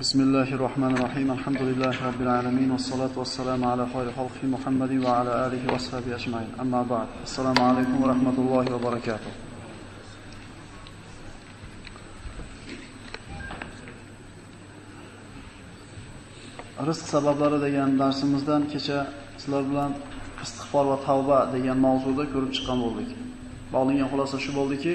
بسم الله الرحمن الرحيم الحمد لله رب العالمين والصلاة والسلام على خير خلق محمد وعلى آله وصحبه أجمعين أما بعد السلام عليكم ورحمة الله وبركاته rizq sabablari degan darsimizdan kecha sizlar bilan istig'for va tavba degan mavzuda ko'rib chiqqan bo'ldik. Bog'langan xulosa shu bo'ldiki,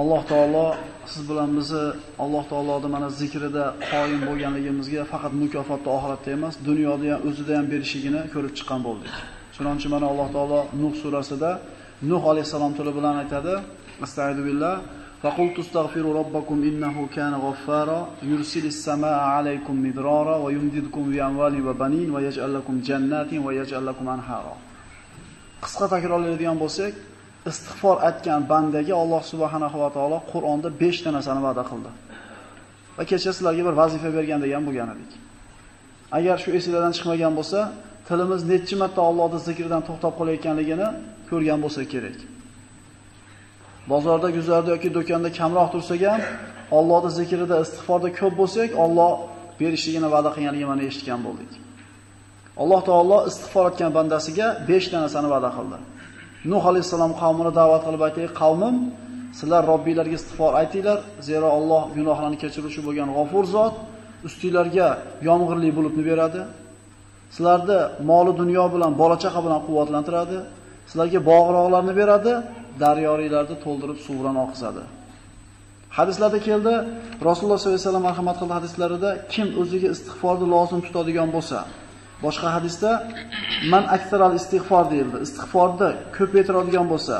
Alloh taolo siz bilan bizni Alloh taoloning mana zikrida qoyim bo'lganligimizga faqat mukofotni oxiratda emas, dunyoda ham o'zida ham berishigini ko'rib chiqqan bo'ldik. Chunonchi mana Alloh taolo Nuh surasida Nuh alayhisalom tili bilan aytadi: Astagfiru billah فقلت استغفروا ربكم إنه كان غفارا يرسل السماء عليكم مدرارا ويمددكم بأموال وبنين ويجعل لكم جنات ويجعل لكم أنهارا qisqa takrorlaydigan bo'lsak istig'for aytgan bandaga Alloh subhanahu va taolo Qur'onda 5 ta narsani va'da qildi. Va kecha sizlarga bir vazifa bergan degan bo'lgan edik. Agar shu esingizdan chiqmagan bo'lsa, tilimiz necha marta Allohning zikridan to'xtab qolayotganligini ko'rgan bo'lsa kerak. Bozorda, guzarda yoki do'konda kamroq tursak ham, Allohning zikrida, istig'forda ko'p bo'lsak, Alloh berishligini va'da qilganligini mana eshitgan bo'ldik. Alloh taolo istig'for etgan bandasiga 5 ta narsani va'da qildi. Nuh alayhisalom qavmini da'vat qilib aytdi: "Qavmim, sizlar Robbinglarga istig'for aytinglar, zero Alloh gunohlarni kechiruvchi bo'lgan G'afur zot, ustinglarga yomg'irli bulutni beradi. Sizlarni moli dunyo bilan, bola chaqa bilan quvvatlantiradi. Sizlarga bog'roqlarni beradi, daryoringlarni to'ldirib suv bilan oqizadi." Hadislarda keldi, Rasululloh sollallohu alayhi vasallam marhamat qildi hadislarida kim o'ziga istig'forni lozim tutadigan bo'lsa, Boshqa hadisda man aksaral istig'for deyildi. Istig'forni ko'paytiradigan bo'lsa,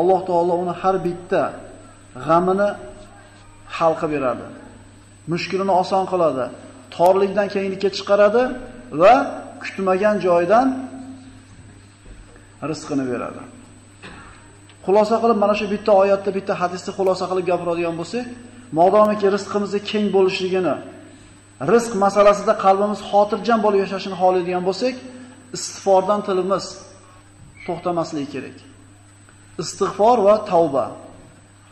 Alloh taolo uni har bitta g'amini hal qilib beradi. Mushkulini oson qiladi. Torlikdan kenglikka chiqaradi va kutmagan joydan rizqini beradi. Xulosa qilib mana shu bitta oyatda, bitta hadisni xulosa qilib gapiradigan bo'lsak, modomiki rizqimizni keng bo'lishligini rizq masalasida qalbimiz xotirjam bo'lib yashashini xohlaydigan bo'lsak, istig'fordan tilimiz to'xtamasligi kerak. Istig'for va tavba.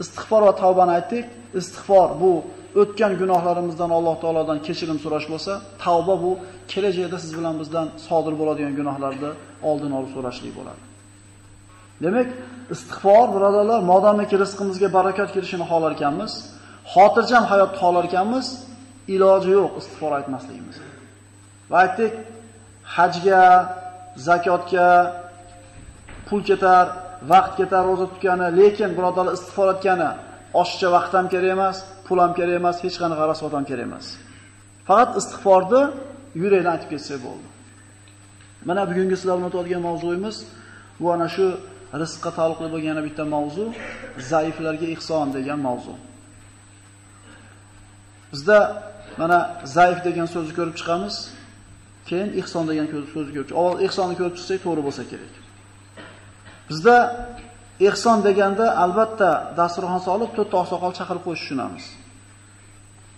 Istig'for va tavbani aytdik. Istig'for bu o'tgan gunohlarimizdan Alloh taolodan kechirim so'rash bo'lsa, tavba bu kelajakda siz bilan bizdan sodir bo'ladigan gunohlarni oldin olib so'rashlik bo'ladi. Demak, istig'for birodarlar, modomiki rizqimizga barakat kirishini xohlar ekanmiz, xotirjam hayot xohlar ekanmiz, iloji yo'q istig'for aytmasligimiz. Va aytdik, hajga, zakotga pul ketar, vaqt ketar roza tutgani, lekin birodarlar istig'for etgani oshiqcha vaqt ham kerak emas, pul ham kerak emas, hech qanaqa rasvot ham kerak emas. Faqat istig'forni yurakdan aytib ketsa bo'ldi. Mana bugungi sizlar bilan o'tadigan mavzuyimiz bu ana shu rizqqa taalluqli bo'lgan yana bitta mavzu, zaiflarga ihson degan mavzu. Bizda mana zaif degan so'zni ko'rib chiqamiz. Keyin ihson degan so'zni ko'rib chiqamiz. Avval ihsonni ko'rib chiqsak to'g'ri bo'lsa kerak. Bizda ihson deganda albatta dasturxon solib to'rtta oqsoqol chaqirib qo'yish tushunamiz.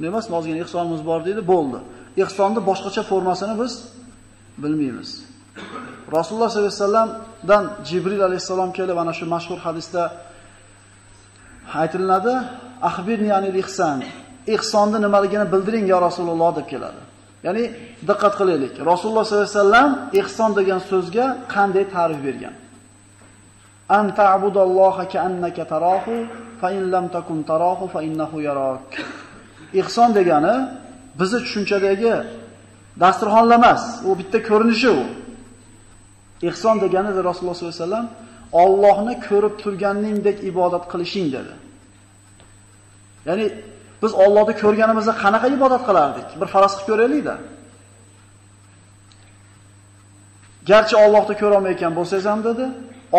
Demas, ozgina ihsonimiz bor deydi, bo'ldi. Ihsonni boshqacha formasini biz bilmaymiz. Rasululloh sollallohu alayhi vasallamdan Jibril alayhisalom kelib ana shu mashhur hadisda aytilinadi, "Akhbirni anil ihson." ihsonni nimaligini bildiring ya Rasululloh deb keladi. Ya'ni diqqat qilaylik. Rasululloh sollallohu alayhi vasallam ihson degan so'zga qanday ta'rif bergan? An ta'budalloha ka'annaka tarahu fa in lam takun tarahu fa innahu yarak. Ihson degani bizni tushunchadagi dasturxonlar emas, u bitta ko'rinishi u. Ihson degani Rasululloh sollallohu alayhi vasallam Allohni ko'rib turganingdek ibodat qilishing dedi. Ya'ni Biz Allohni ko'rganimizda qanaqa ibodat qilardik? Bir faraz qilib ko'raylik-da. Garchi Allohni ko'ra olmayotgan bo'lsangiz ham dedi,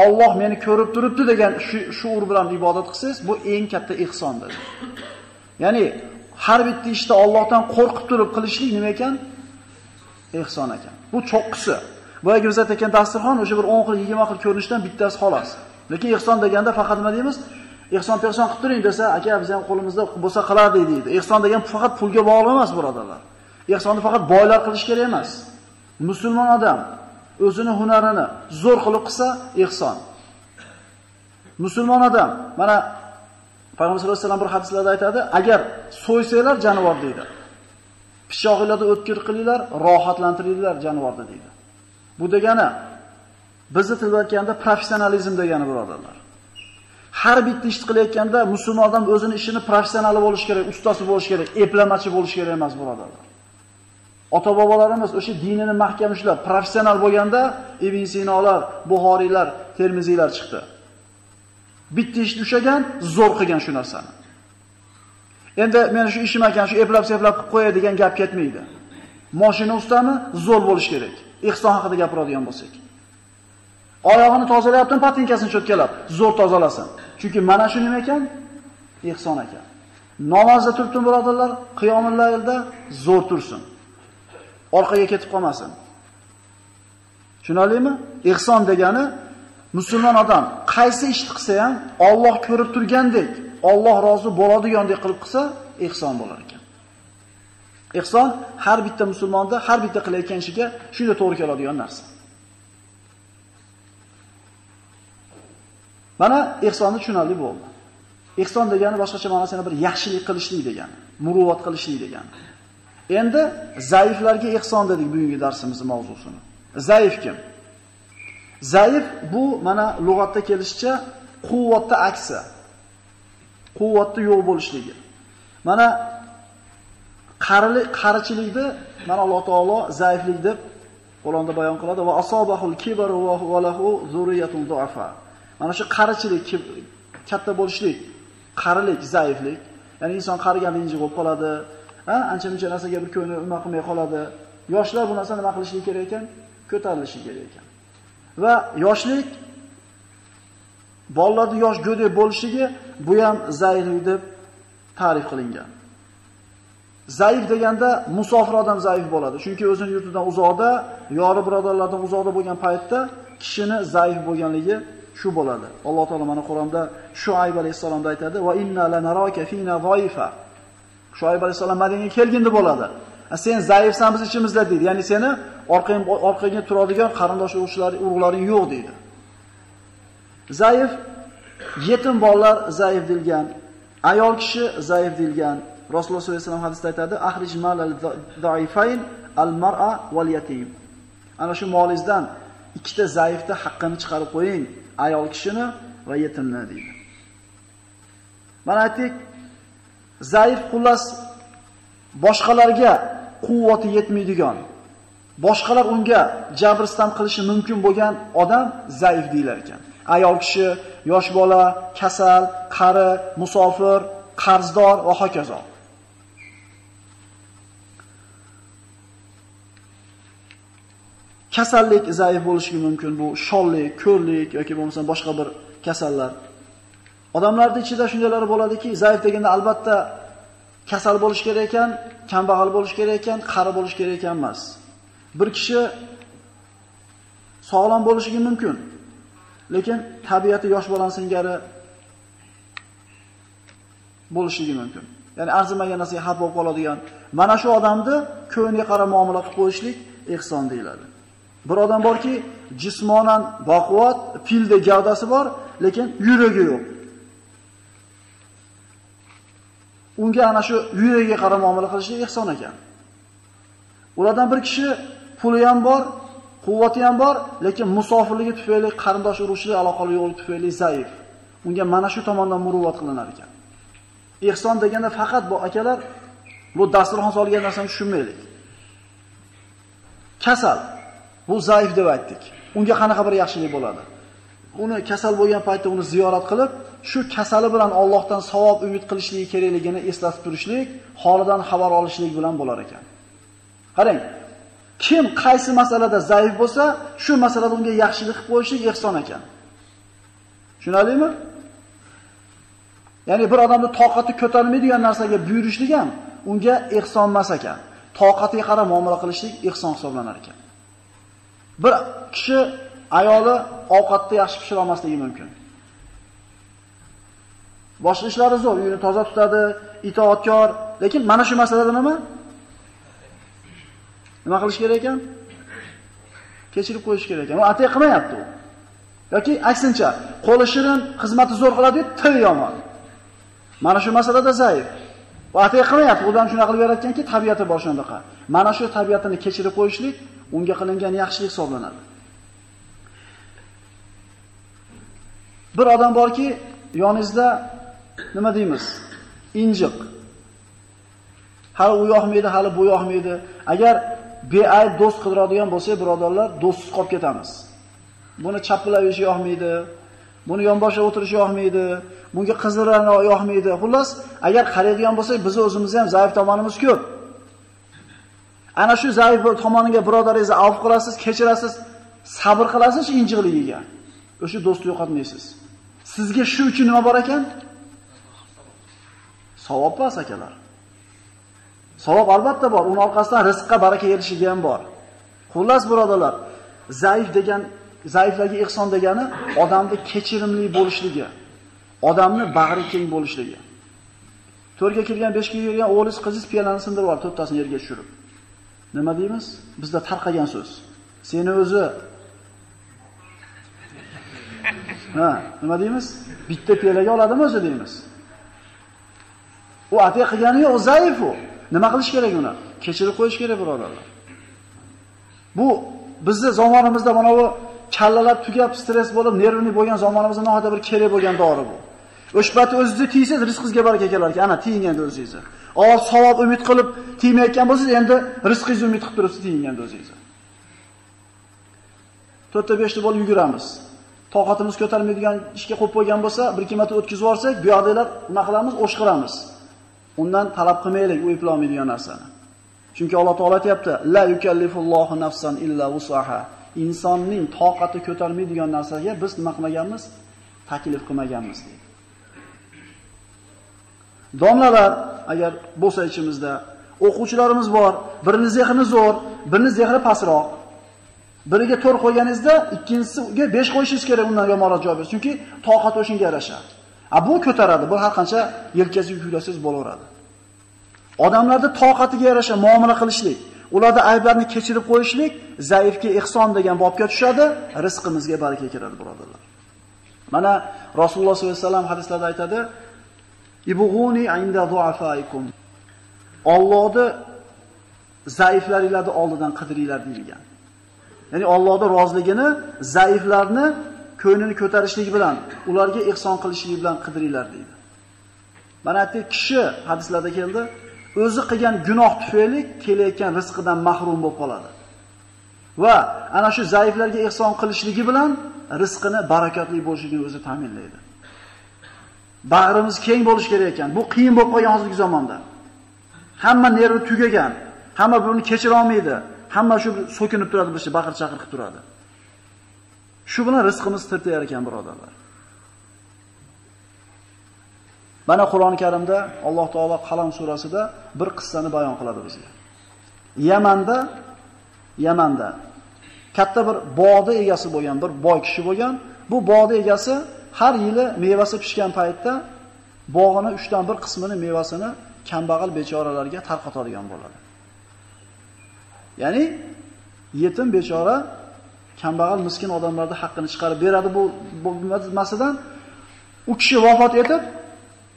Alloh meni ko'rib turibdi degan shu shuur bilan ibodat qilsangiz, bu eng katta ihson dedi. Ya'ni har bitta ishda Allohdan qo'rqib turib qilishlik nima ekan? Ihson ekan. Bu cho'qqisi. Boyagi biz aytgan dasturxon o'sha bir 10 xil, 20 xil ko'rinishdan bittasi xolos. Lekin ihson deganda faqat nima deymiz? Ehson person qilib turing desa, aka biz ham qo'limizda bo'lsa qilardik deydi. Ehson degan faqat pulga bog'liq emas, birodarlar. Ehsonni faqat boylar qilish kerak emas. Musulmon odam o'zini hunarini zo'r qilib qilsa ehson. Musulmon odam mana Payg'ambar sollallohu alayhi vasallam bir hadislarda aytadi, agar so'ysanglar jonivor deydi. Pichoqingizda o'tkir qilinglar, rohatlantiringlar jonivorni deydi. Bu degani bizni tilda aytganda professionalizm degani birodarlar. Har bitta ish qilayotganda musulmon odam o'zini ishini professionali bo'lish kerak, ustasi bo'lish kerak, eplamachi bo'lish kerak emas birodarlar. Ota-bobolarimiz o'sha dinini mahkam ushlab, professional bo'lganda Ibn Sinolar, Buxoriylar, Termiziylar chiqdi. Bitta ishni ushagan, zo'r qilgan shu narsani. Endi men shu ishim ekan, shu eplab-seplab qilib qo'yadigan gap ketmaydi. Mashina ustami zo'r bo'lish kerak. Ihson haqida gapiradigan bo'lsak. Oyog'ini tozalayaptimi, patinkasini cho'tkalab, zo'r tozalasin. Chunki mana shu nima ekan? Ihson ekan. Namozda turibdi birodarlar, qiyomul zo'r tursin. Orqaga ketib qolmasin. Tushunarlimi? Ihson degani musulmon odam qaysi ishni qilsa ham Alloh ko'rib turgandek, Alloh rozi bo'ladigandek qilib qilsa, ihson bo'lar ekan. Ihson har bitta musulmonda har bitta qilayotgan ishiga shunday to'g'ri keladigan narsa. Mana ihsonni tushunarli bo'ldi. Ihson degani boshqacha ma'nosini bir yaxshilik qilishlik degani, muruvvat qilishlik degani. Endi zaiflarga ihson dedik bugungi darsimizning mavzusini. Zaif kim? Zaif bu mana lug'atda kelishicha quvvatda aksi. Quvvatda yo'q bo'lishligi. Mana qarilik qarichilikni mana Alloh taolo zaiflik deb Qur'onda bayon qiladi va asobahul kibru va lahu zurriyatun du'afa. Mana shu qarichilik, katta bo'lishlik, qarilik, zaiflik, ya'ni inson qariganda injiq bo'lib qoladi, ha, ancha-muncha narsaga bir ko'ngli nima qilmay qoladi. Yoshlar bu narsa nima qilishi kerak ekan? Ko'tarilishi kerak ekan. Va yoshlik bolalarda yosh go'dak bo'lishligi bu ham zaiflik deb ta'rif qilingan. Zaif deganda musofir odam zaif bo'ladi. Chunki o'zining yurtidan uzoqda, yori birodarlardan uzoqda bo'lgan paytda kishini zaif bo'lganligi shu bo'ladi. Alloh taolo mana Qur'onda Shuayb alayhisalomda aytadi: "Va inna lanaraka fina zaifa." Shuayb alayhisalom Madinaga kelgindi bo'ladi. Sen zaifsan biz ichimizda deydi. Ya'ni seni orqang orqaga turadigan qarindosh urug'laring yo'q deydi. Zaif yetim bolalar zaif dilgan, ayol kishi zaif dilgan. Rasululloh sollallohu alayhi vasallam hadisda aytadi: "Ahrij malal zaifayn al-mar'a wal yatim." Ana shu molingizdan ikkita zaifni haqqini chiqarib qo'ying, ayol kishini va yetimni deydi. Mana aytdik, zaif xullas boshqalarga quvvati yetmaydigan, boshqalar unga jabriston qilishi mumkin bo'lgan odam zaif deyilar ekan. Ayol kishi, yosh bola, kasal, qari, musofir, qarzdor va hokazo. Kasallik zaif bo'lishi mumkin, bu shollik, ko'rlik yoki bo'lmasa boshqa bir kasallar. Odamlarning ichida shundaylar bo'ladiki, zaif deganda albatta kasal bo'lish kerak ekan, kambag'al bo'lish kerak ekan, qari bo'lish kerak ekan emas. Bir kishi sog'lom bo'lishi mumkin, lekin tabiati yosh bolan singari bo'lishligi mumkin. Ya'ni arzimagan narsaga xafa bo'lib qoladigan. Mana shu odamni ko'ngliga qarab muomala qilib qo'yishlik ihson deyiladi. Bir odam borki, jismonan baquvvat, filda gavdasi bor, lekin yuragi yo'q. Unga ana shu yuragiga qarab muomala qilishni ehson ekan. Ulardan bir kishi puli ham bor, quvvati ham bor, lekin musofirligi tufayli qarindosh urug'chilik aloqali yo'l tufayli zaif. Unga mana shu tomondan muruvvat qilinar ekan. Ehson deganda faqat bu akalar bu dasturxon solgan narsani tushunmaylik. Kasal Bu zaif deb aytdik. Unga qanaqa bir yaxshilik bo'ladi? Uni kasal bo'lgan paytda uni ziyorat qilib, shu kasali bilan Allohdan savob umid qilishligi kerakligini eslatib turishlik, holidan xabar olishlik bilan bo'lar ekan. Qarang, kim qaysi masalada zaif bo'lsa, shu masalada unga yaxshilik qilib qo'yishlik ihson ekan. Tushunarlimi? Ya'ni bir odamni toqati ko'tarmaydigan narsaga buyurishlik ham unga ehson emas ekan. Toqatiga qarab muomala qilishlik ihson hisoblanar ekan. Bir kishi ayoli ovqatni yaxshi pishira olmasligi mumkin. Boshqa ishlari zo'r, uyini toza tutadi, itoatkor, lekin mana shu masalada nima? Nima qilish kerak ekan? Kechirib qo'yish kerak ekan. U atay qilmayapti u. Yoki aksincha, qo'li shirin, xizmati zo'r qiladi, til yomon. Mana shu masalada zaif. Va atay qilmayapti, odam shunaqa qilib yaratganki, tabiati bor. Mana shu tabiatini kechirib qo'yishlik unga qilingan yaxshilik hisoblanadi. Bir odam borki, yoningizda nima deymiz? Injiq. Hali u yoqmaydi, hali bu yoqmaydi. Agar beayb do'st qidiradigan bo'lsak, birodarlar, do'stsiz qolib ketamiz. Buni chapilab yurishi yoqmaydi, buni yonboshga o'tirishi yoqmaydi, bunga qizlarni yoqmaydi. Xullas, agar qaraydigan bo'lsak, biz o'zimiz ham zaif tomonimiz ko'p. Ana shu zaif tomoniga birodaringizni avf qilasiz, kechirasiz, sabr qilasiz injiqligiga. O'sha do'stni yo'qotmaysiz. Sizga shu uchun nima bor ekan? Savob bor akalar. Savob albatta bor. Uning orqasidan rizqqa baraka kelishligi ham bor. Xullas birodalar, zaif degan, zaiflarga ihson degani odamni kechirimli bo'lishligi, odamni bag'ri keng bo'lishligi. To'rga kirgan, beshga kirgan o'g'liz qiziz piyolani sindirib yubordi, to'rttasini yerga tushirib. Nima deymiz? Bizda tarqagan so'z. Seni o'zi Ha, nima deymiz? Bitta pelaga oladimi o'zi deymiz. U atiy qilgani yo'q, zaif u. Nima qilish kerak uni? Kechirib qo'yish kerak, birodarlar. Bu bizni zamonimizda mana bu kallalar tugab, stress bo'lib, nervni bo'lgan zamonimizda nihoyatda bir kerak bo'lgan dori bu. O'shpati o'zingizni tiysangiz, rizqingizga baraka kelar ekan. Ana tiyinganda o'zingizni. Oz savob umid qilib tiymayotgan bo'lsangiz, endi rizqingizni umid qilib turibsiz tiyinganda o'zingizni. 4 5 ta bo'lib yuguramiz. Toqatimiz ko'tarmaydigan ishga qo'yib qo'ygan bo'lsa, bir ikki marta o'tkazib yuborsak, bu yoqdagilar nima qilamiz? O'shqiramiz. Undan talab qilmaylik u eplolmaydigan narsani. Chunki Alloh taolo aytayapti: "La yukallifullohu nafsan illa wusaha." Insonning toqati ko'tarmaydigan narsaga biz nima qilmaganmiz? Taklif qilmaganmiz deydi. Domlalar agar bo'lsa ichimizda o'quvchilarimiz bor, birini zehni zo'r, birini zehni pastroq. Biriga 4 qo'yganingizda, ikkinchisiga 5 qo'yishingiz kerak undan yomonroq javob berish. Chunki toqat o'shinga yarasha. A bu ko'taradi. Bu har qancha yelkasiga yuklasangiz bo'laveradi. Odamlarni toqatiga yarasha muomala qilishlik, ularda ayblarni kechirib qo'yishlik zaifga ihson degan bobga tushadi, rizqimizga baraka kiradi, birodarlar. Mana Rasululloh sollallohu alayhi vasallam hadislarda aytadi: "Ibug'uni inda du'afaikum." Allohni zaiflaringizni oldidan qidiringlar deyilgan. Ya'ni Allohning roziligini zaiflarni ko'nglini ko'tarishligi bilan, ularga ihson qilishligi bilan qidiringlar deydi. Mana bu kishi hadislarda keldi, o'zi qilgan gunoh tufayli kelayotgan rizqidan mahrum bo'lib qoladi. Va ana shu zaiflarga ihson qilishligi bilan rizqini barakotli bo'lishligini o'zi ta'minlaydi. Bag'rimiz keng bo'lish kerak ekan. Bu qiyin bo'lib qolgan hozirgi zamonda. Hamma nervi tugagan, hamma buni kechira olmaydi. Hamma shu so'kinib turadi, bir baqir-chaqir qilib turadi. Shu bilan rizqimiz tirtayar ekan, birodarlar. Mana Qur'oni Karimda Alloh taolo Qalam surasida bir qissani bayon qiladi bizga. Yamanda Yamanda katta bir bog'da egasi bo'lgan bir boy kishi bo'lgan. Bu bog'da egasi har yili mevasi pishgan paytda bog'ini 3 dan 1 qismini mevasini kambag'al bechoralarga tarqatadigan bo'ladi. Ya'ni yetim bechora kambag'al miskin odamlarning haqqini chiqarib beradi bu bo'lmasidan u kishi vafot etib,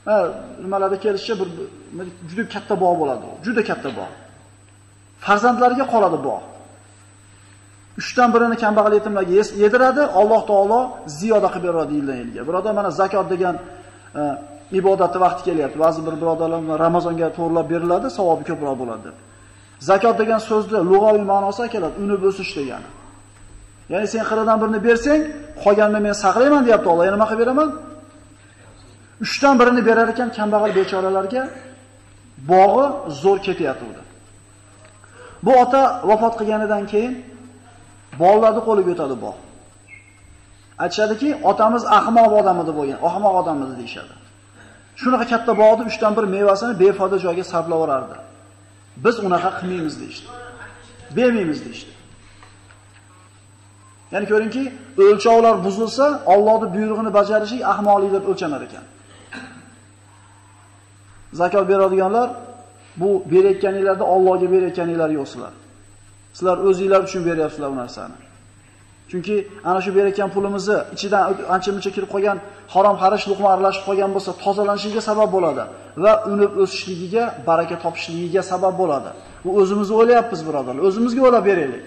ha, nimalarda kelishicha bir juda katta bog' bo'ladi. Juda katta bog'. Farzandlariga qoladi bog'. Uchdan birini kambag'al yetimlarga yediradi, Alloh taolo ziyoda qilib beradi yildan yilga. Birodar, mana zakot degan e, ibodatni vaqti kelyapti. Ba'zi bir birodarlar Ramazonga to'g'rilab beriladi, savobi ko'proq bo'ladi deb. Zakot degan so'zni lug'aviy ma'nosi keladi, unib o'sish degani. Ya'ni sen qirqdan birini bersang, qolganini men saqlayman, deyapti Alloh. Yana nima qilib beraman? 3 dan birini berar ekan kambag'al bechoralarga bog'i zo'r ketyapti unda. Bu ota vafot qilganidan keyin bolalarni qo'liga o'tadi bog'. Aytishadiki, otamiz ahmoq odam edi bo'lgan, ahmoq odam edi deyishadi Shunaqa katta bog'ni 3 dan 1 mevasini befoyda joyga sarflavorardi. Biz unaqa qilmaymiz deydi. Bermaymiz deydi. Ya'ni ko'ringki, o'lchovlar buzilsa, Allohning buyrug'ini bajarishlik ahmoqlik deb o'lchanar ekan. Zakot beradiganlar bu berayotganinglarda Allohga berayotganinglar yo'q sizlar. Sizlar o'zingizlar uchun beryapsizlar bu narsani. Chunki ana shu berayotgan pulimizni ichidan ancha-muncha kirib qolgan harom xarish luqma aralashib qolgan bo'lsa, tozalanishiga sabab bo'ladi va unib o'sishligiga, baraka topishligiga sabab bo'ladi. Bu o'zimizni o'ylayapmiz, birodarlar. O'zimizga o'ylab beraylik.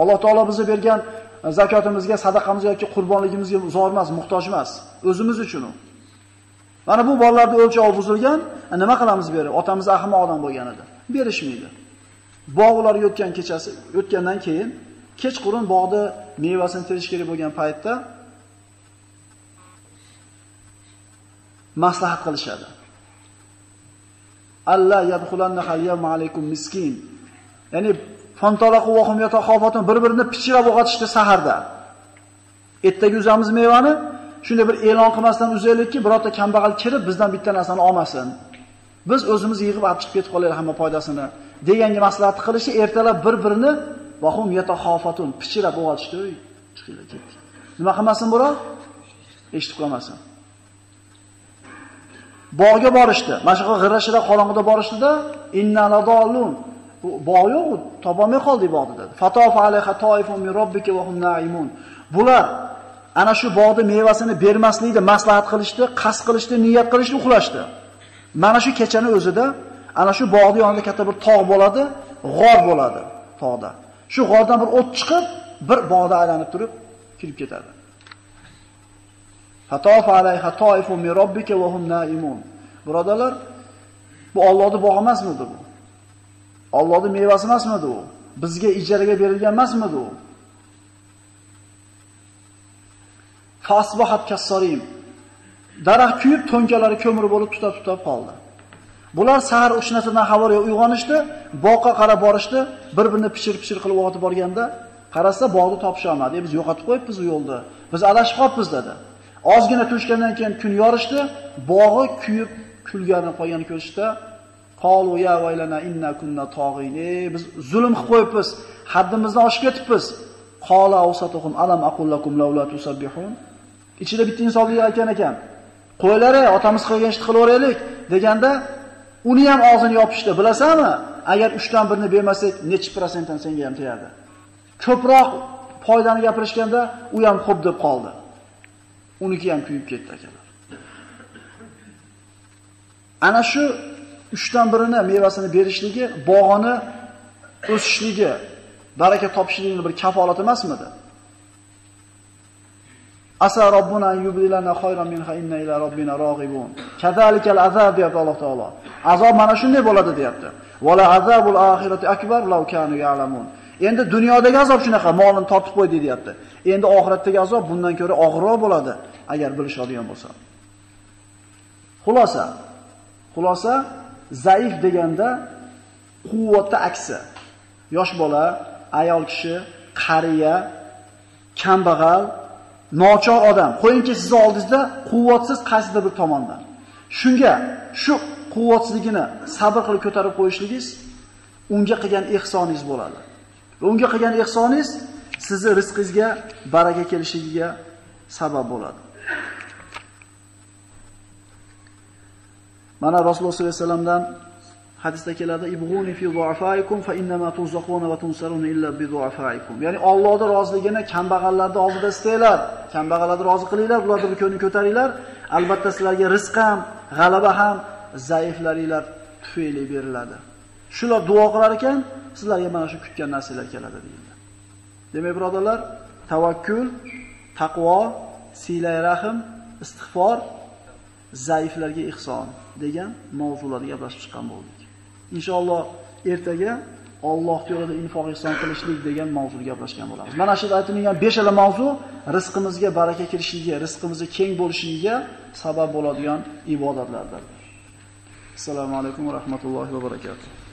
Alloh taolo bizga bergan e, zakotimizga, sadaqamizga yoki qurbonligimizga zor emas, muhtoj emas. O'zimiz uchun u. Mana bu bolalarda o'lchov buzilgan, e, nima qilamiz berib? Otamiz ahmoq odam bo'lgan edi. Berishmaydi. Bog' ular yotgan kechasi, o'tgandan keyin kechqurun bog'da mevasini terish kerak bo'lgan paytda maslahat qilishadi. Alla yadkhulanna halyam alaykum miskin. Ya'ni fantalaqu va hum yataxofatun bir-birini pichirab o'g'atishdi saharda. Ertaga uzamiz mevani, shunday bir e'lon qilmasdan uzaylikki, birorta kambag'al kirib bizdan bitta narsani olmasin. Biz o'zimiz yig'ib olib chiqib ketib qolaylik hamma foydasini deganga maslahat qilishi ertalab bir-birini vahum yatahofatun pichirab o'g'atishdi. Chiqinglar ketdik. Nima qilmasin biroq? Eshitib qolmasin. Bog'ga borishdi. Mana shu g'irrashida qorong'ida borishdida innaladollun. Bu bog' yo'q, topolmay qoldik bog'ni dedi. Fatofa alayha toifun min robbika va hum naimun. Bular ana shu bog'ni mevasini bermaslikni maslahat qilishdi, qasd qilishdi, niyat qilishdi, uxlashdi. Mana shu kechani o'zida ana shu bog'ning yonida katta bir tog' bo'ladi, g'or bo'ladi tog'da. Shu g'ordan bir o't chiqib, bir bog'da aylanib turib kirib ketadi. Fatofa alayha toifu min robbika va hum naimun. Birodalar, bu Allohning bog'i emasmidi bu? Allohning mevasi emasmidi u? Bizga ijaraga berilgan emasmidi u? Fasbahat kassorim. Daraxt kuyib, to'nkalari ko'mir bo'lib tutab-tutab qoldi. Bular sahar uch narsadan xabar yo'q uyg'onishdi, boqqa qarab borishdi, bir-birini pichir-pichir qilib o'tib borganda, qarasa bog'ni topisha olmadi. E, biz yo'qotib qo'yibmiz u yo'lda. Biz adashib qolibmiz dedi. Ozgina tushgandan keyin kun yorishdi, bog'i kuyib, kulgani qolgan ko'rishda, qol ya vaylana inna kunna tog'in. E, biz zulm qilib qo'yibmiz, haddimizdan oshib ketibmiz. Qala awsatuhum alam aqul lakum laula tusabbihun. Ichida bitta insonlik aytgan ekan. Qo'ylari otamiz qilgan ishni qilaveraylik deganda uni ham og'zini yopishdi. Bilasanmi? Agar 3 dan 1 ni bermasak, necha prosentdan senga ham tegadi. Ko'proq foydani gapirishganda u ham xo'p deb qoldi. Uniki ham kuyib ketdi akalar. Ana shu 3 dan 1ni mevasini berishligi, bog'ini o'sishligi, baraka topishligining bir kafolati emasmidi? Asa robbuna yubilana khayran minha inna ila robbina rog'ibun. Kazalikal azab deyapti Alloh taolo. Azob mana shunday bo'ladi deyapti. Wala azabul oxirati akbar law kanu ya'lamun. Endi dunyodagi azob shunaqa, molini tortib qo'ydi deyapti. Endi oxiratdagi azob bundan ko'ra og'irroq bo'ladi agar bilishadigan bo'lsa. Xulosa. Xulosa zaif deganda quvvatda aksi. Yosh bola, ayol kishi, qariya, kambag'al, nochor odam. Qo'yingki sizni oldingizda quvvatsiz qaysidir bir tomondan. Shunga shu quvvatsizligini sabr qilib ko'tarib qo'yishligingiz unga qilgan ehsoningiz bo'ladi. Va unga qilgan ehsoningiz sizni rizqingizga baraka kelishligiga sabab bo'ladi. Mana Rasululloh sollallohu alayhi vasallamdan hadisda keladi: "Ibghuni fi du'afaikum fa innama tuzaquna va tunsaruna illa bi du'afaikum." Ya'ni Allohning roziligini kambag'allarning oldida istanglar, kambag'allarni rozi qilinglar, ularni ko'nglini ko'taringlar. Albatta sizlarga rizq ham, g'alaba ham zaiflaringlar tufayli beriladi. Shular duo qilar ekan, sizlarga mana shu kutgan narsalar keladi deyildi. Demak, birodarlar, tavakkul, taqvo, siylay rahim, istig'for, zaiflarga ihson degan mavzularga gaplashib chiqqan bo'ldik. Inshaalloh ertaga Alloh yo'lida infoq ihson qilishlik degan mavzuga gaplashgan bo'lamiz. Mana shu aytilgan 5 ala mavzu rizqimizga baraka kirishligiga, rizqimizni keng bo'lishiga sabab bo'ladigan ibodatlardir. Assalomu alaykum va rahmatullohi va barakatuh.